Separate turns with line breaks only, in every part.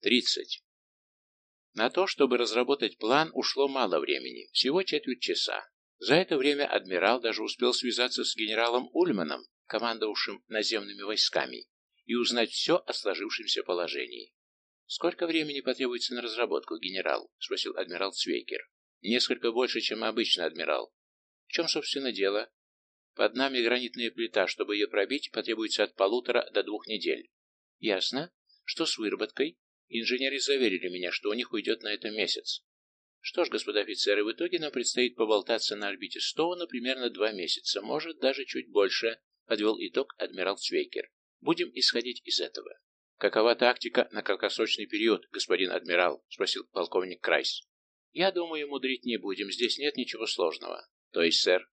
30. На то, чтобы разработать план, ушло мало времени, всего четверть часа. За это время адмирал даже успел связаться с генералом Ульманом, командовавшим наземными войсками, и узнать все о сложившемся положении. «Сколько времени потребуется на разработку, генерал?» — спросил адмирал Цвейкер. «Несколько больше, чем обычно, адмирал». «В чем, собственно, дело?» «Под нами гранитная плита. Чтобы ее пробить, потребуется от полутора до двух недель». «Ясно. Что с выработкой?» Инженеры заверили меня, что у них уйдет на это месяц. Что ж, господа офицеры, в итоге нам предстоит поболтаться на орбите Стоуна примерно два месяца, может, даже чуть больше, подвел итог адмирал Цвейкер. Будем исходить из этого. Какова тактика на краткосрочный период, господин адмирал? Спросил полковник Крайс. Я думаю, мудрить не будем, здесь нет ничего сложного. То есть, сэр,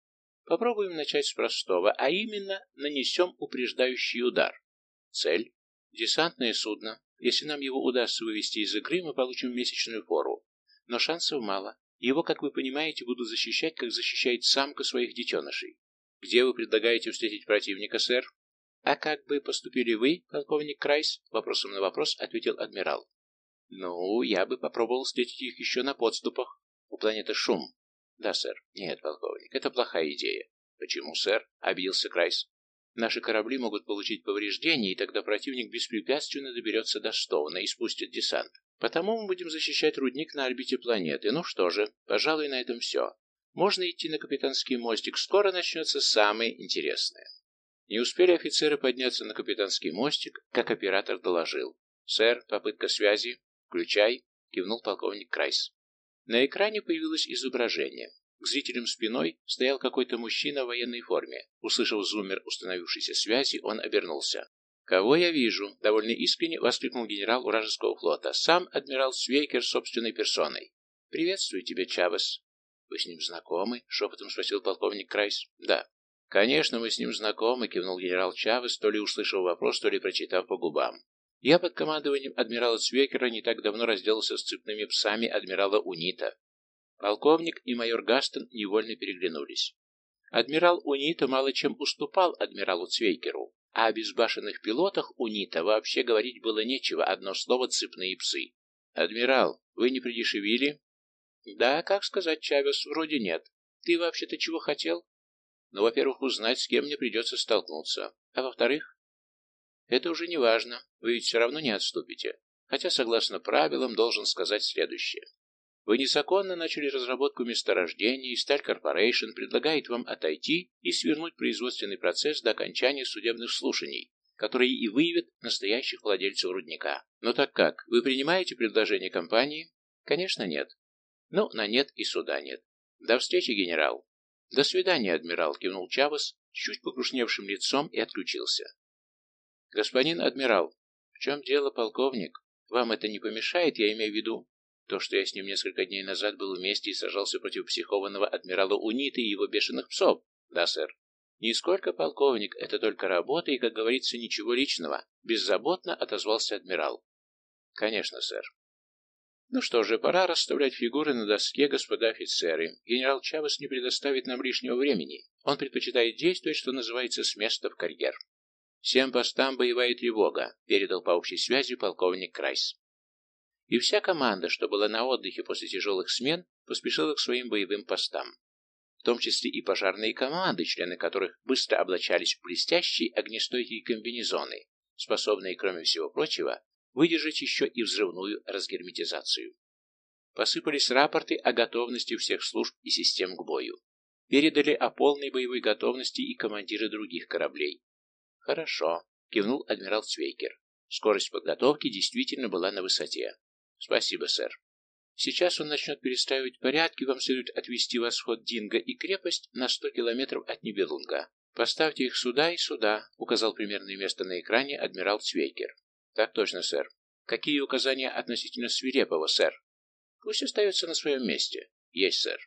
попробуем начать с простого, а именно нанесем упреждающий удар. Цель – десантное судно, если нам его удастся вывести из игры, мы получим месячную фору. Но шансов мало. Его, как вы понимаете, будут защищать, как защищает самка своих детенышей. Где вы предлагаете встретить противника, сэр? А как бы поступили вы, полковник Крайс? Вопросом на вопрос ответил адмирал. Ну, я бы попробовал встретить их еще на подступах. У планеты шум. Да, сэр. Нет, полковник, это плохая идея. Почему, сэр? Обиделся Крайс. Наши корабли могут получить повреждения, и тогда противник беспрепятственно доберется до Стоуна и спустит десант. Потому мы будем защищать рудник на орбите планеты. Ну что же, пожалуй, на этом все. Можно идти на капитанский мостик, скоро начнется самое интересное. Не успели офицеры подняться на капитанский мостик, как оператор доложил. «Сэр, попытка связи. Включай», — кивнул полковник Крайс. На экране появилось изображение. К зрителям спиной стоял какой-то мужчина в военной форме. Услышав зуммер установившейся связи, он обернулся. «Кого я вижу?» — довольно искренне воскликнул генерал Уражеского флота. «Сам адмирал Свейкер собственной персоной». «Приветствую тебя, Чавес». «Вы с ним знакомы?» — шепотом спросил полковник Крайс. «Да». «Конечно, мы с ним знакомы», — кивнул генерал Чавес, то ли услышав вопрос, то ли прочитав по губам. «Я под командованием адмирала Цвекера не так давно разделался с цепными псами адмирала Унита. Полковник и майор Гастон невольно переглянулись. Адмирал Унита мало чем уступал адмиралу Цвейкеру, а о безбашенных пилотах Унита вообще говорить было нечего, одно слово «цепные псы». «Адмирал, вы не придешевили?» «Да, как сказать, Чавес, вроде нет. Ты вообще-то чего хотел?» «Ну, во-первых, узнать, с кем мне придется столкнуться. А во-вторых?» «Это уже не важно. Вы ведь все равно не отступите. Хотя, согласно правилам, должен сказать следующее. Вы незаконно начали разработку месторождений, и Сталь Корпорейшн предлагает вам отойти и свернуть производственный процесс до окончания судебных слушаний, которые и выявят настоящих владельцев рудника. Но так как, вы принимаете предложение компании? Конечно, нет. Ну, на нет и суда нет. До встречи, генерал. До свидания, адмирал, кивнул Чавес чуть покрушневшим лицом и отключился. Господин адмирал, в чем дело, полковник? Вам это не помешает, я имею в виду, то, что я с ним несколько дней назад был вместе и сражался против психованного адмирала Унита и его бешеных псов. Да, сэр. Нисколько, полковник, это только работа и, как говорится, ничего личного. Беззаботно отозвался адмирал. Конечно, сэр. Ну что же, пора расставлять фигуры на доске, господа офицеры. Генерал Чавес не предоставит нам лишнего времени. Он предпочитает действовать, что называется, с места в карьер. Всем постам боевая тревога, передал по общей связи полковник Крайс. И вся команда, что была на отдыхе после тяжелых смен, поспешила к своим боевым постам. В том числе и пожарные команды, члены которых быстро облачались в блестящие огнестойкие комбинезоны, способные, кроме всего прочего, выдержать еще и взрывную разгерметизацию. Посыпались рапорты о готовности всех служб и систем к бою. Передали о полной боевой готовности и командиры других кораблей. «Хорошо», — кивнул адмирал Цвейкер. Скорость подготовки действительно была на высоте. Спасибо, сэр. Сейчас он начнет перестраивать порядки, вам следует отвести восход Динго и крепость на сто километров от Нибелунга. Поставьте их сюда и сюда, указал примерное место на экране адмирал Цвейкер. Так точно, сэр. Какие указания относительно свирепого, сэр? Пусть остается на своем месте. Есть, сэр.